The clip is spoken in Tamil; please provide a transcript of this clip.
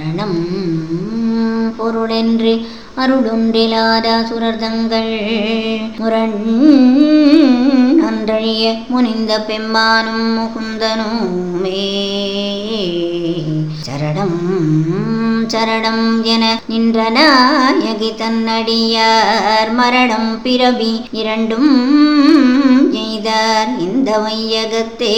மரணம் பொருளென்று அருளொன்றிலாத சுரர்தங்கள். முரண் அன்றழிய முனிந்த பெம்பானும் முகுந்தனுமே. சரணம் சரணம் என நின்ற நாயகி தன்னடியார் மரணம் பிறவி இரண்டும் எய்தார் இந்த வையகத்தே.